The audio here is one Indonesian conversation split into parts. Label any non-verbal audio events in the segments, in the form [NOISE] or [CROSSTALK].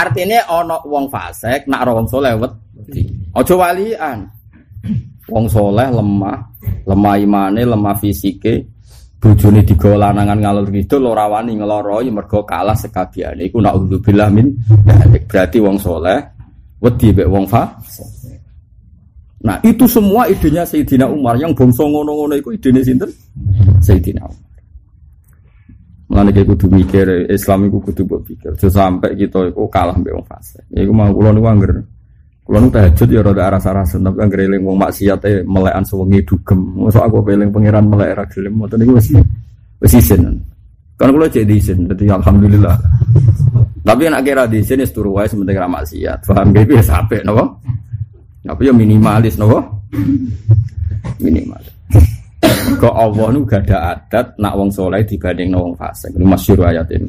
Artinya ono wong fasik nak ora wong saleh wedi. Aja walian. Wong soleh lemah, lemah imane, lemah fisike, bojone digawa lanangan ngalor kidul ora wani ngeloro ya mergo kalah sekabiane. Iku naudzubillah min berarti wong soleh wedi mek wong fasik. Nah, itu semua idenya Sayyidina Umar yang bangsa ngono-ngono iku idene sinten? Sayyidina Umar. Mulane kayak kudu mikir Islam iku kudu mbok pikir. Aja sampai kita iku kalah mbek wong fasik. Iku mau kula niku angger Kulo nu tahajud ya rada aras-arasen tapi anggere eling wong maksiat e melekan sewengi dugem. Mosok aku eling pangeran melek ra gelem. Ngoten niku wis wis isin. Kan kula cek diisin, dadi alhamdulillah. Tapi nek kira diisin wis turu wae sementing ra maksiat. Paham ge wis apik napa? Tapi ya minimalis napa? Minimalis. Kok Allah nu gak ada adat nak wong soleh dibanding wong fasik. Ini masyhur ayat ini.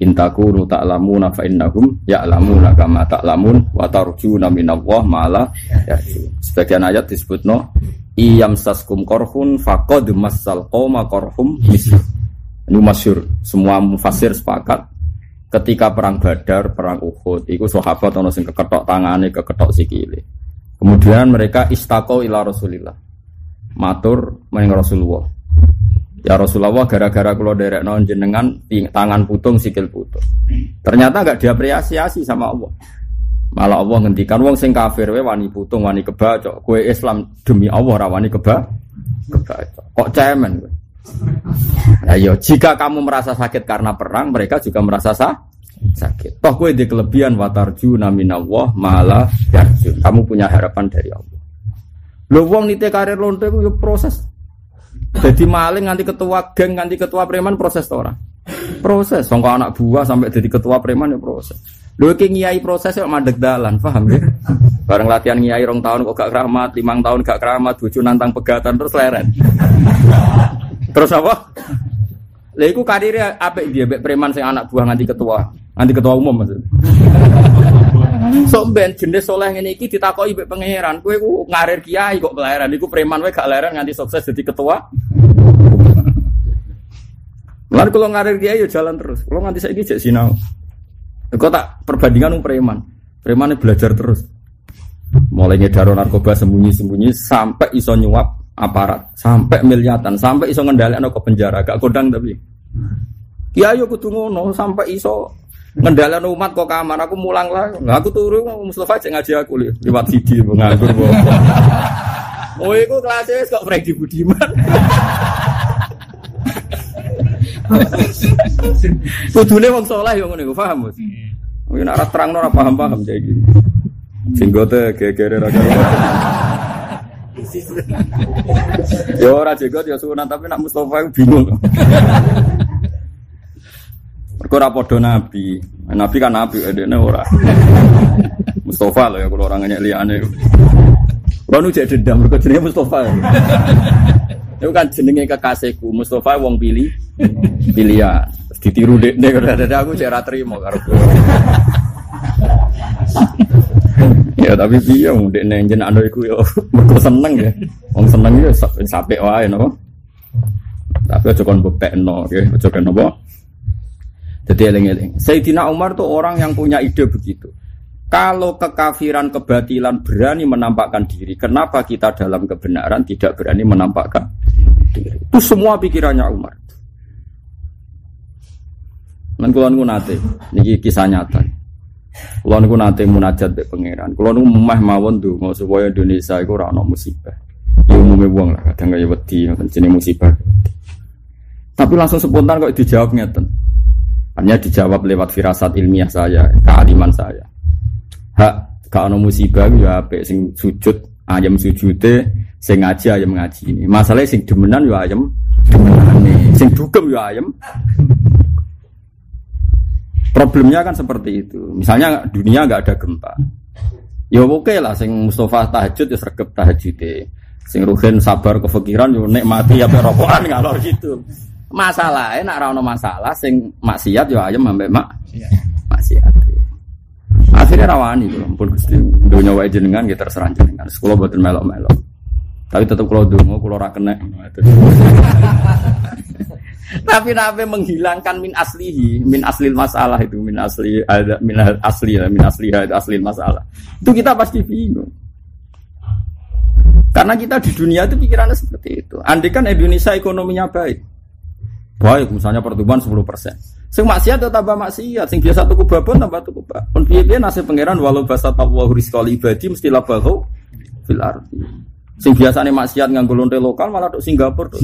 Intaku ta'lamuna fa innahum ya'lamuna kama ta'lamun wa tarjuna minallah ma'ala ya. Sebagian ayat disebut no iyam saskum korhun faqad massal qoma korhum misl. Ini masyur semua mufasir sepakat ketika perang Badar, perang Uhud, itu sahabat ono sing keketok tangane, keketok sikile. Kemudian mereka istaqo ila Rasulillah. Matur maring Rasulullah. Ya Rasulullah gara-gara kalau derek non jenengan tangan putung sikil putung. Ternyata nggak diapresiasi sama Allah. Malah Allah ngendikan wong sing kafir we wani putung wani kebacok. Kue Islam demi Allah rawani keba kebacok. Kok cemen gue? Ayo, jika kamu merasa sakit karena perang, mereka juga merasa sah, sakit. Toh kue di kelebihan watarju Allah malah yarjun. Kamu punya harapan dari Allah. Lo wong nite karir lonte yo proses jadi maling nganti ketua geng, nganti ketua preman proses orang. Proses. Songko anak buah sampai jadi ketua preman ya proses. Lu ki ngiyai proses ya madeg dalan, paham ya? Bareng latihan ngiyai rong tahun kok gak keramat, limang tahun gak keramat, bojo nantang pegatan terus leren. terus apa? Lha iku karirnya apik dia preman sing anak buah nganti ketua, nganti ketua umum maksudnya. Sok ben jenis soleh ngene iki ditakoki mbek pangeran, kowe ku ngarir kiai kok kelahiran iku preman wae gak leren nganti sukses jadi ketua. Lalu kalau ngarir kiai ya jalan terus. Kalau nganti saiki jek sinau. Kok tak perbandingan um preman. Preman belajar terus. Mulai ngedaro narkoba sembunyi-sembunyi sampai iso nyuap aparat, sampai miliatan, sampai iso ngendalekno ke penjara, gak kodang tapi. Kiai yo kudu ngono sampai iso Ngendalian umat kok kamar aku mulang lah. Nah, aku turu Mustafa cek ngaji aku li, lewat CD nganggur. [LAUGHS] Oh, itu kelasnya kok Freddy Budiman. [LAUGHS] Kudune wong saleh yo ngene paham, Mas. Mungkin arah terang ora paham-paham jadi gini. Singgote gegere ra Ya ora jegot ya sunat tapi nak Mustafa bingung. [LAUGHS] Ora padha nabi. Nabi kan nabi edene ora. [LAUGHS] Mustafa lho ya kalau orang nyek liyane. Ora nu jek dendam mergo jenenge Mustafa. [LAUGHS] Itu kan jenenge kekasihku Mustafa wong pilih pilihan. Terus ditiru dekne [LAUGHS] dadi aku jek ora trimo karo Ya tapi piye wong dekne jenenge iku yo mergo seneng ya. Wong seneng ya sampe wae no. Tapi aja kon bepekno nggih, aja kon apa? Jadi eling-eling. Sayyidina Umar tuh orang yang punya ide begitu. Kalau kekafiran, kebatilan berani menampakkan diri, kenapa kita dalam kebenaran tidak berani menampakkan diri? Itu semua pikirannya Umar. Dan ku nate, ini kisah nyata. Kulon ku nate munajat be pangeran. Kulon ku memah mawon tuh, mau supaya Indonesia itu rano musibah. Ya umumnya buang lah, kadang kayak wedi, jenis musibah. Tapi langsung spontan kok dijawab ngeten. Hanya dijawab lewat firasat ilmiah saya, kealiman saya. Hak gak ono musibah ya apik sing sujud ayam sujude, sing ngaji ayam ngaji ini. Masalahnya sing demenan ya ayam demenane, sing dugem ya ayam. Problemnya kan seperti itu. Misalnya dunia nggak ada gempa. Ya oke lah sing Mustafa tahajud ya sergap tahajud Sing Ruhin sabar kefikiran yo nikmati apa rokokan ngalor gitu. Masalah nak ra ono masalah sing maksiat yo ayam ambek mak. Maksiat. Akhirnya rawani kula pun Gusti donya wae jenengan nggih terserah jenengan. Sekolah boten melok-melok. Tapi tetep kula donga kula ora kena. [LAUGHS] Tapi nabi menghilangkan min aslihi, min aslil masalah itu, min asli ada min asli min asli itu asli masalah. Itu kita pasti bingung. Karena kita di dunia itu pikirannya seperti itu. Andai kan Indonesia ekonominya baik, baik misalnya pertumbuhan 10 persen. Sing maksiat atau tambah maksiat, sing biasa tuku babon tambah tuku babon. Piye nasib pangeran walau basa tawahu rizqal ibadi mesti labahu fil ardi. Sing biasane maksiat nganggo lonte lokal malah tok Singapura tok.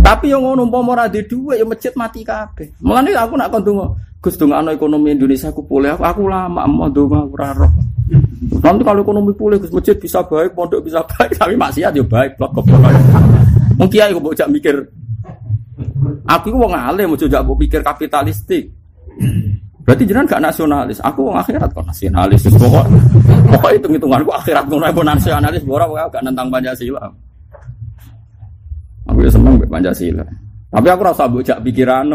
Tapi yang ngono umpama ora di dhuwit ya masjid mati kabeh. Mulane aku nak kon donga, Gus dongakno ekonomi Indonesia aku pulih. Aku, aku lama mau donga ora roh. Nanti kalau ekonomi pulih Gus masjid bisa baik, pondok bisa [LAUGHS] baik, tapi maksiat ya baik, blok goblok. Mungkin aku bocah mikir Aku itu wong alim, mau coba pikir kapitalistik. [CLEARS THROAT] Berarti jangan gak nasionalis. Aku wong akhirat kok nasionalis. Pokok pokok hitung hitungan aku akhirat ngono pun nasionalis. Bora gak nentang Pancasila. Aku ya seneng Pancasila. Tapi aku rasa bocah pikiran [CLEARS THROAT]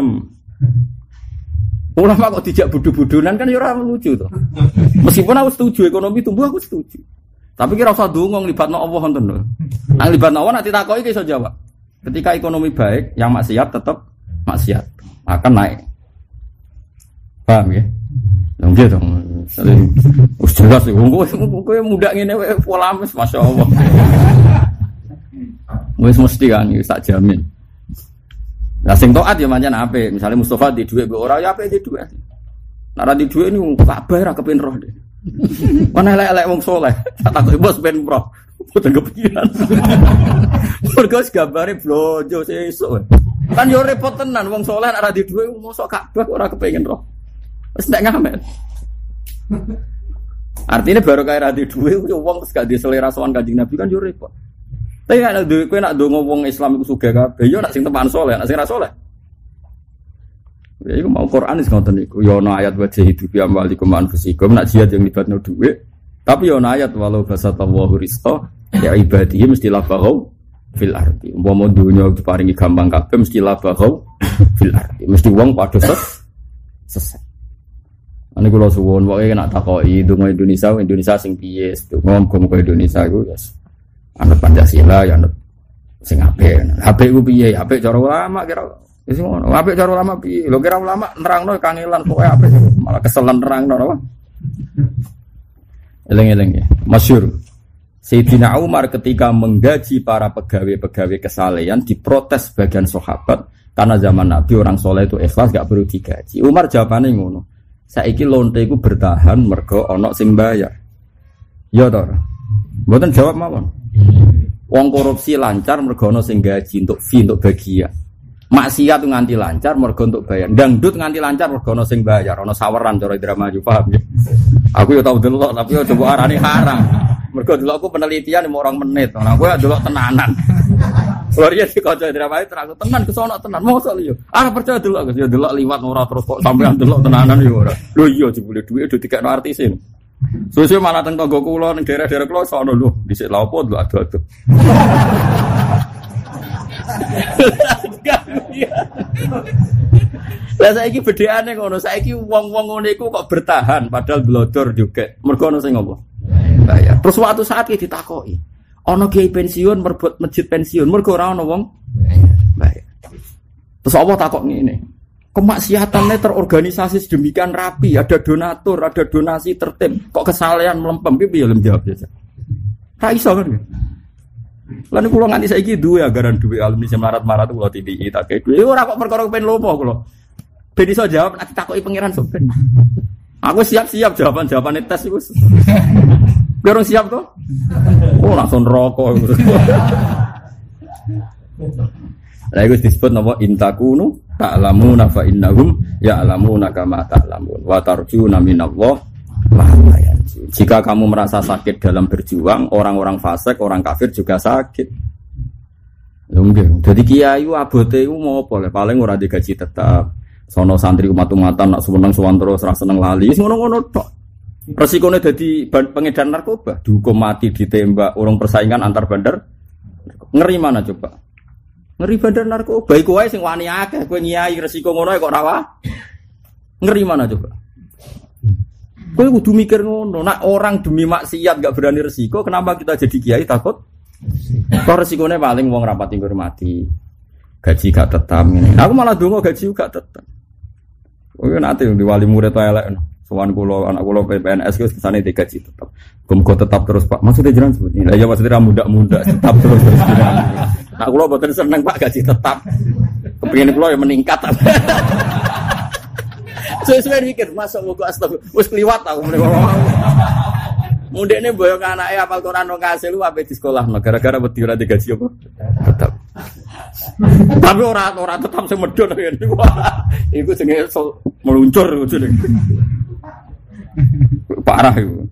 Ulama kok tidak budu-budunan kan ya orang lucu tuh. Meskipun aku setuju ekonomi tumbuh aku setuju. Tapi kira usah dongong libatno Allah ngoten lho. Nang libatno Allah nanti takoki iso jawab. Ketika ekonomi baik, yang maksiat tetap maksiat akan naik. Paham ya? Nggih dong. Wis jelas iku. Kowe muda ngene pola mes masyaallah. Wis mesti kan tak jamin. Lah sing taat ya pancen apik. Misale Mustafa di dhuwit mbok ora ya apik di. Nek ora di dhuwit niku kabeh ra kepen roh deh. Mana elek-elek wong soleh. Tak takoki bos ben pro. Boten kepikiran. [LAUGHS] Mergo gambare blojo sesuk. Kan yo repot tenan wong saleh nek ora di dhuwit mosok Ka'bah ora kepengin roh. Wis nek ngamel. Artinya baru kayak radi duwe wong terus gak di selera sowan Kanjeng Nabi kan yo repot. Tapi nek duwe kowe nak ndonga wong Islam iku sugih kabeh yo nak sing teman saleh, nak sing ra saleh. Ya iku mau Quran wis ngoten niku. Yo ana ayat wajah hidup ya malikum anfusikum nak jihad yang libatno duwe. Tapi yo ana ayat walau basatallahi rizqa ya ibadihi mesti labagau fil arti. Umpama dunya diparingi gampang kabeh mesti labagau fil arti. Mesti wong padha ses sesat. Ane kula suwun pokoke nak takoki donga Indonesia Indonesia sing piye, donga muga Indonesia iku ya anut Pancasila ya anut sing apik. Apik ku piye? Apik cara ulama kira wis ngono. Apik cara ulama piye? Lho kira ulama nerangno kangelan pokoke apik malah keselan nerangno apa? Eleng-eleng ya. Masyur. Sayyidina Umar ketika menggaji para pegawai-pegawai kesalehan diprotes bagian sahabat karena zaman Nabi orang soleh itu ikhlas gak perlu digaji. Umar jawabannya ngono. Saiki lonte iku bertahan mergo onok sing bayar. Ya toh. Mboten jawab mawon. Wong korupsi lancar mergo ono sing gaji untuk fee untuk bagian. Maksiat nganti lancar mergo untuk bayar. Dangdut nganti lancar mergo ono sing bayar, ono saweran cara drama yo paham ya. Aku yo tau delok tapi yo coba arani haram. Mergo dulu aku penelitian mau orang menit. Nah, gue dulu tenanan. Dia di kaca drama itu terang tenan ke sana tenan. Mau soal yo. Ah percaya dulu aku ya dulu liwat ora terus kok sampean dulu tenanan yo ora. Lho iya jebule duit udah tiga artisin. Susu malah teng tangga kula ning daerah-daerah kula sono lho dhisik lha opo lho adu-adu. [LAUGHS] Lah saiki bedheane ngono, saiki wong-wong ngene iku kok bertahan padahal blodor juga. Mergo ono sing ngopo? Bayar. Terus suatu saat kita ditakoki, ono kiai pensiun merebut masjid pensiun, mergo ora ono wong bayar. Terus Allah takok ngene. Kemaksiatannya terorganisasi sedemikian rapi, ada donatur, ada donasi tertib. Kok kesalahan melempem, piye ya jawab biasa. Ra iso kan. Lalu kulo nganti saiki duwe agaran duwe alumni semarat-marat kulo TDI tak duwe ora kok perkara pengen lomo kulo. Ben iso jawab nek takoki pangeran sopen. Aku siap-siap jawaban-jawaban tes iku. Biar siap tuh. Oh langsung rokok. Lah iku disebut napa intakunu ta'lamuna fa innahum ya'lamuna kama ta'lamun wa tarjuna minallah jika kamu merasa sakit dalam berjuang, orang-orang fasik, orang kafir juga sakit. Mungkin. Jadi kiai abote itu mau boleh paling ora digaji tetap. Sono santri umat-umatan nak seneng suwan terus rasa seneng lali, ngono-ngono tok. Resikonya jadi pengedar narkoba, dihukum mati, ditembak, orang persaingan antar bandar. Ngeri mana coba? Ngeri bandar narkoba. Iku wae sing wani akeh, kowe nyai resiko ngono kok rawa. Ngeri mana coba? Kowe kudu mikir ngono. Nak orang demi maksiat gak berani resiko, kenapa kita jadi kiai takut? Kok resikonya paling wong rapat tinggal mati. gaji gak tetap ini. Aku malah dungo gaji gak tetap. Oh nanti di wali murid elek. Soan kulo anak kulo PPNS gue ke sana tiga gaji tetap. Kum tetap terus pak. Maksudnya jangan seperti ini. Ya maksudnya muda muda tetap terus. terus Nak kulo betul seneng pak gaji tetap. Kepingin kulo yang meningkat. [LAUGHS] Sesuai mikir masuk buku astagfirullah. Wes kliwat tau. Mudik ini boyong anaknya apal Quran nong kasih lu apa di sekolah no gara-gara wedi ora digaji apa tetap. Tapi orang orang tetap semedon ya. [LAUGHS] Iku jenenge meluncur jenenge. Parah itu.